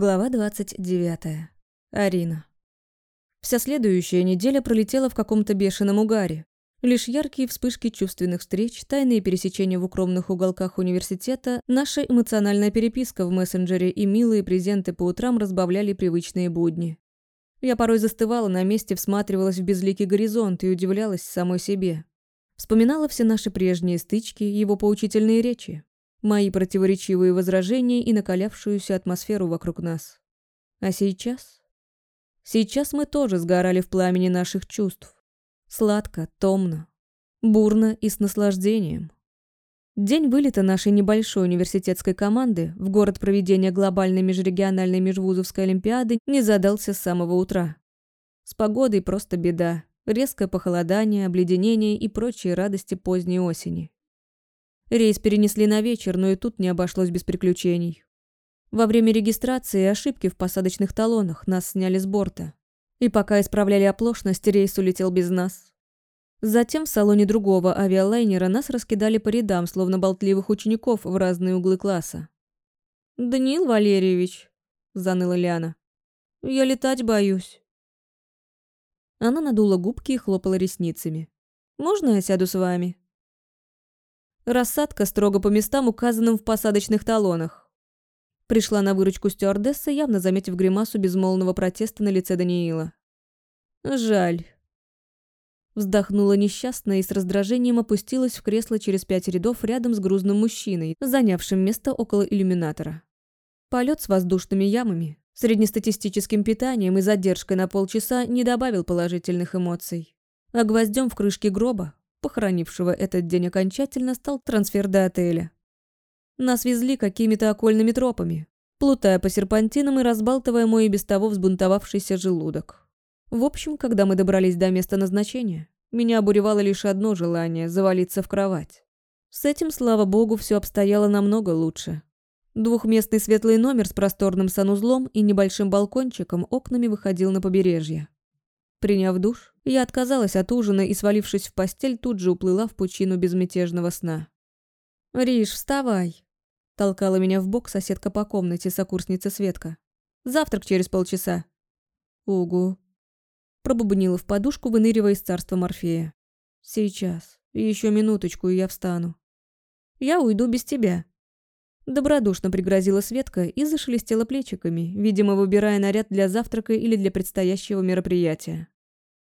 Глава 29. Арина. Вся следующая неделя пролетела в каком-то бешеном угаре. Лишь яркие вспышки чувственных встреч, тайные пересечения в укромных уголках университета, наша эмоциональная переписка в мессенджере и милые презенты по утрам разбавляли привычные будни. Я порой застывала на месте, всматривалась в безликий горизонт и удивлялась самой себе. Вспоминала все наши прежние стычки, его поучительные речи мои противоречивые возражения и накалявшуюся атмосферу вокруг нас. А сейчас? Сейчас мы тоже сгорали в пламени наших чувств. Сладко, томно, бурно и с наслаждением. День вылета нашей небольшой университетской команды в город проведения глобальной межрегиональной межвузовской олимпиады не задался с самого утра. С погодой просто беда. Резкое похолодание, обледенение и прочие радости поздней осени. Рейс перенесли на вечер, но и тут не обошлось без приключений. Во время регистрации ошибки в посадочных талонах нас сняли с борта. И пока исправляли оплошность, рейс улетел без нас. Затем в салоне другого авиалайнера нас раскидали по рядам, словно болтливых учеников в разные углы класса. «Даниил Валерьевич», – заныла Ляна, – «я летать боюсь». Она надула губки и хлопала ресницами. «Можно я сяду с вами?» Рассадка строго по местам, указанным в посадочных талонах. Пришла на выручку стюардесса, явно заметив гримасу безмолвного протеста на лице Даниила. «Жаль». Вздохнула несчастно и с раздражением опустилась в кресло через пять рядов рядом с грузным мужчиной, занявшим место около иллюминатора. Полет с воздушными ямами, среднестатистическим питанием и задержкой на полчаса не добавил положительных эмоций. А гвоздем в крышке гроба похоронившего этот день окончательно, стал трансфер до отеля. Нас везли какими-то окольными тропами, плутая по серпантинам и разбалтывая мой и без того взбунтовавшийся желудок. В общем, когда мы добрались до места назначения, меня обуревало лишь одно желание – завалиться в кровать. С этим, слава богу, все обстояло намного лучше. Двухместный светлый номер с просторным санузлом и небольшим балкончиком окнами выходил на побережье. Приняв душ, я отказалась от ужина и, свалившись в постель, тут же уплыла в пучину безмятежного сна. «Риш, вставай!» Толкала меня в бок соседка по комнате, сокурсница Светка. «Завтрак через полчаса». «Угу». Пробубнила в подушку, выныривая из царства Морфея. «Сейчас. Еще минуточку, и я встану». «Я уйду без тебя». Добродушно пригрозила Светка и зашелестела плечиками, видимо, выбирая наряд для завтрака или для предстоящего мероприятия.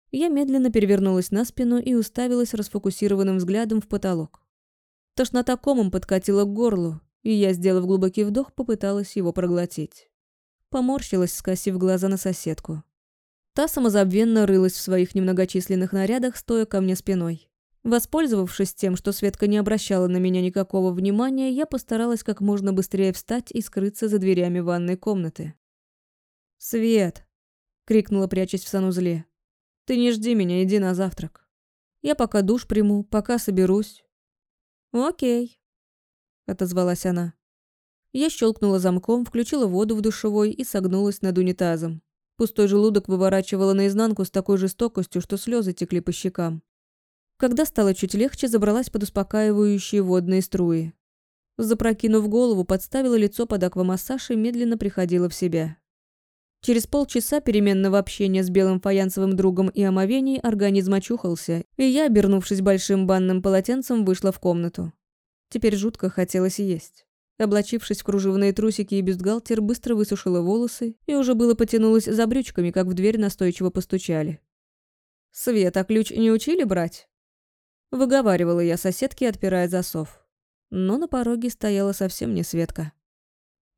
Я медленно перевернулась на спину и уставилась расфокусированным взглядом в потолок. Тошнота комом подкатила к горлу, и я, сделав глубокий вдох, попыталась его проглотить. Поморщилась, скосив глаза на соседку. Та самозабвенно рылась в своих немногочисленных нарядах, стоя ко мне спиной. Воспользовавшись тем, что Светка не обращала на меня никакого внимания, я постаралась как можно быстрее встать и скрыться за дверями ванной комнаты. «Свет!» — крикнула, прячась в санузле. «Ты не жди меня, иди на завтрак. Я пока душ приму, пока соберусь». «Окей», — отозвалась она. Я щелкнула замком, включила воду в душевой и согнулась над унитазом. Пустой желудок выворачивала наизнанку с такой жестокостью, что слезы текли по щекам. Когда стало чуть легче, забралась под успокаивающие водные струи. Запрокинув голову, подставила лицо под аквамассаж и медленно приходила в себя. Через полчаса переменного общения с белым фаянсовым другом и омовений организм очухался, и я, обернувшись большим банным полотенцем, вышла в комнату. Теперь жутко хотелось есть. Облачившись в кружевные трусики и бюстгальтер, быстро высушила волосы и уже было потянулась за брючками, как в дверь настойчиво постучали. «Света, ключ не учили брать?» Выговаривала я соседке, отпирая засов. Но на пороге стояла совсем не Светка.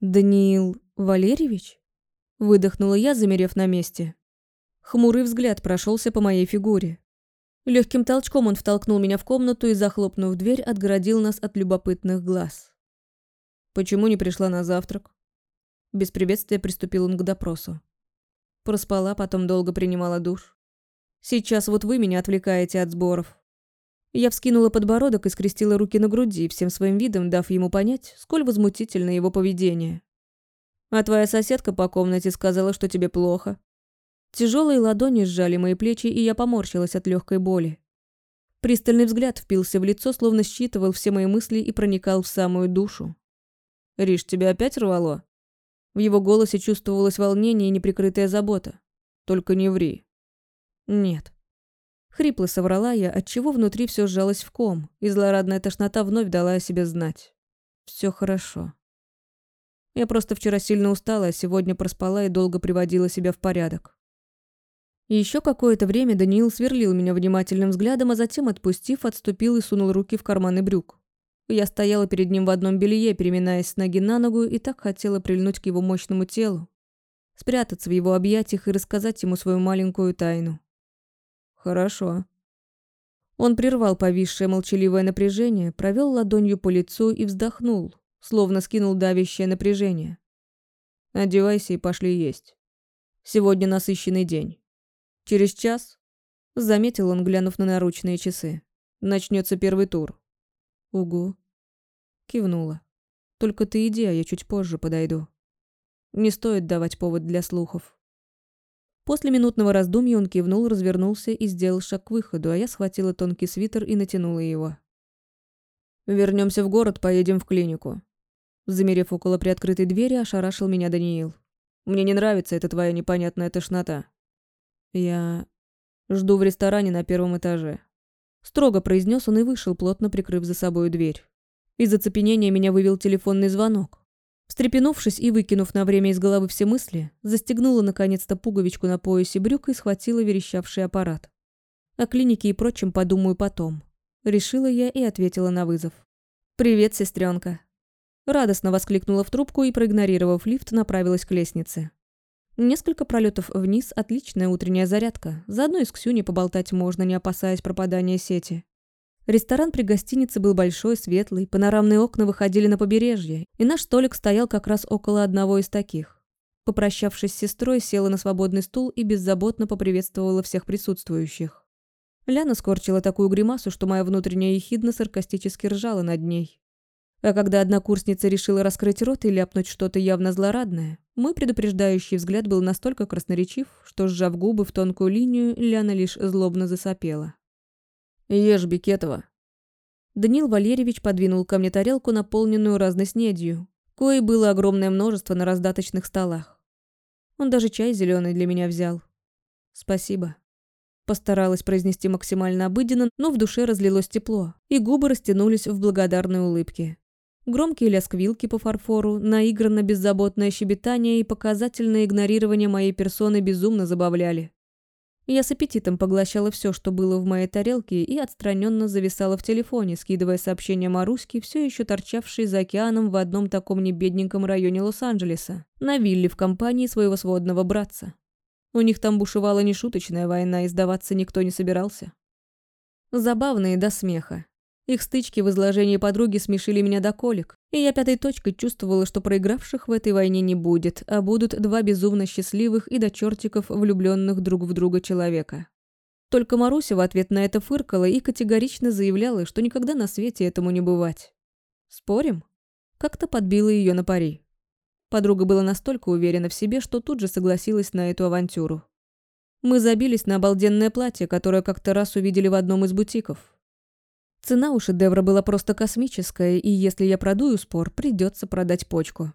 «Даниил Валерьевич?» Выдохнула я, замерев на месте. Хмурый взгляд прошелся по моей фигуре. Легким толчком он втолкнул меня в комнату и, захлопнув дверь, отгородил нас от любопытных глаз. «Почему не пришла на завтрак?» Без приветствия приступил он к допросу. Проспала, потом долго принимала душ. «Сейчас вот вы меня отвлекаете от сборов. Я вскинула подбородок и скрестила руки на груди, всем своим видом дав ему понять, сколь возмутительно его поведение. «А твоя соседка по комнате сказала, что тебе плохо». Тяжелые ладони сжали мои плечи, и я поморщилась от легкой боли. Пристальный взгляд впился в лицо, словно считывал все мои мысли и проникал в самую душу. «Риш, тебя опять рвало?» В его голосе чувствовалось волнение и неприкрытая забота. «Только не ври». «Нет». Хрипло соврала я, отчего внутри все сжалось в ком, и злорадная тошнота вновь дала о себе знать. Все хорошо. Я просто вчера сильно устала, а сегодня проспала и долго приводила себя в порядок. Еще какое-то время Даниил сверлил меня внимательным взглядом, а затем, отпустив, отступил и сунул руки в карманы брюк. Я стояла перед ним в одном белье, переминаясь с ноги на ногу, и так хотела прильнуть к его мощному телу, спрятаться в его объятиях и рассказать ему свою маленькую тайну. «Хорошо». Он прервал повисшее молчаливое напряжение, провел ладонью по лицу и вздохнул, словно скинул давящее напряжение. «Одевайся и пошли есть. Сегодня насыщенный день. Через час, — заметил он, глянув на наручные часы, — начнется первый тур. Угу. Кивнула. Только ты иди, а я чуть позже подойду. Не стоит давать повод для слухов. После минутного раздумья он кивнул, развернулся и сделал шаг к выходу, а я схватила тонкий свитер и натянула его. Вернемся в город, поедем в клинику. Замерев около приоткрытой двери, ошарашил меня Даниил. «Мне не нравится эта твоя непонятная тошнота. Я жду в ресторане на первом этаже». Строго произнес он и вышел, плотно прикрыв за собой дверь. Из оцепенения меня вывел телефонный звонок. Встрепенувшись и выкинув на время из головы все мысли, застегнула наконец-то пуговичку на поясе брюк и схватила верещавший аппарат. О клинике и прочем подумаю потом. Решила я и ответила на вызов. «Привет, сестренка. Радостно воскликнула в трубку и, проигнорировав лифт, направилась к лестнице. Несколько пролетов вниз – отличная утренняя зарядка. Заодно и с Ксюней поболтать можно, не опасаясь пропадания сети. Ресторан при гостинице был большой, светлый, панорамные окна выходили на побережье, и наш столик стоял как раз около одного из таких. Попрощавшись с сестрой, села на свободный стул и беззаботно поприветствовала всех присутствующих. Ляна скорчила такую гримасу, что моя внутренняя ехидна саркастически ржала над ней. А когда однокурсница решила раскрыть рот и ляпнуть что-то явно злорадное, мой предупреждающий взгляд был настолько красноречив, что, сжав губы в тонкую линию, Ляна лишь злобно засопела. «Ешь, Бекетова». Данил Валерьевич подвинул ко мне тарелку, наполненную разной снедью, кое было огромное множество на раздаточных столах. Он даже чай зеленый для меня взял. «Спасибо». Постаралась произнести максимально обыденно, но в душе разлилось тепло, и губы растянулись в благодарной улыбке. Громкий лязг вилки по фарфору, наигранно беззаботное щебетание и показательное игнорирование моей персоны безумно забавляли. Я с аппетитом поглощала все, что было в моей тарелке, и отстраненно зависала в телефоне, скидывая сообщения Маруське, все еще торчавшей за океаном в одном таком небедненьком районе Лос-Анджелеса, на вилле в компании своего сводного братца. У них там бушевала нешуточная война, и сдаваться никто не собирался. Забавные до смеха. Их стычки в изложении подруги смешили меня до колик, и я пятой точкой чувствовала, что проигравших в этой войне не будет, а будут два безумно счастливых и до чертиков влюбленных друг в друга человека. Только Маруся в ответ на это фыркала и категорично заявляла, что никогда на свете этому не бывать. Спорим? Как-то подбила ее на пари. Подруга была настолько уверена в себе, что тут же согласилась на эту авантюру. Мы забились на обалденное платье, которое как-то раз увидели в одном из бутиков. Цена у шедевра была просто космическая, и если я продую спор, придется продать почку.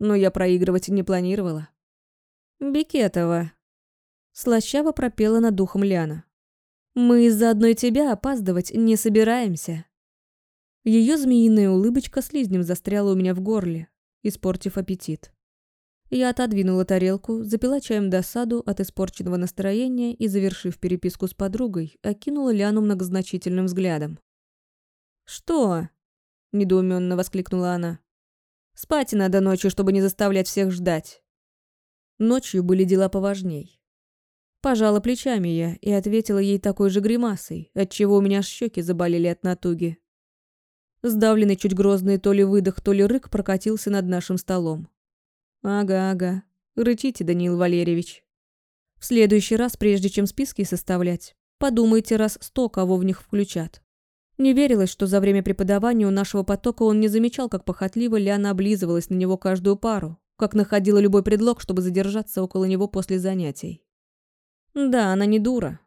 Но я проигрывать не планировала. «Бекетова», — слащаво пропела над духом Ляна. «Мы из-за одной тебя опаздывать не собираемся». Ее змеиная улыбочка слизнем застряла у меня в горле, испортив аппетит. Я отодвинула тарелку, запила чаем досаду от испорченного настроения и, завершив переписку с подругой, окинула Ляну многозначительным взглядом. «Что?» – недоуменно воскликнула она. «Спать надо ночью, чтобы не заставлять всех ждать». Ночью были дела поважней. Пожала плечами я и ответила ей такой же гримасой, отчего у меня щеки заболели от натуги. Сдавленный чуть грозный то ли выдох, то ли рык прокатился над нашим столом. «Ага, ага. Рычите, Даниил Валерьевич. В следующий раз, прежде чем списки составлять, подумайте раз сто, кого в них включат. Не верилось, что за время преподавания у нашего потока он не замечал, как похотливо Ляна облизывалась на него каждую пару, как находила любой предлог, чтобы задержаться около него после занятий. Да, она не дура.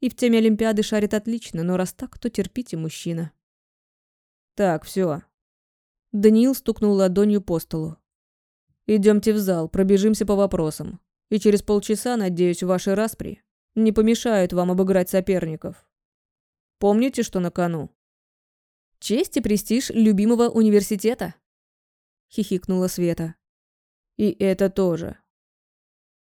И в теме Олимпиады шарит отлично, но раз так, то терпите, мужчина. Так, все. Даниил стукнул ладонью по столу. Идемте в зал, пробежимся по вопросам. И через полчаса, надеюсь, ваши распри не помешают вам обыграть соперников. Помните, что на кону? Честь и престиж любимого университета? Хихикнула Света. И это тоже.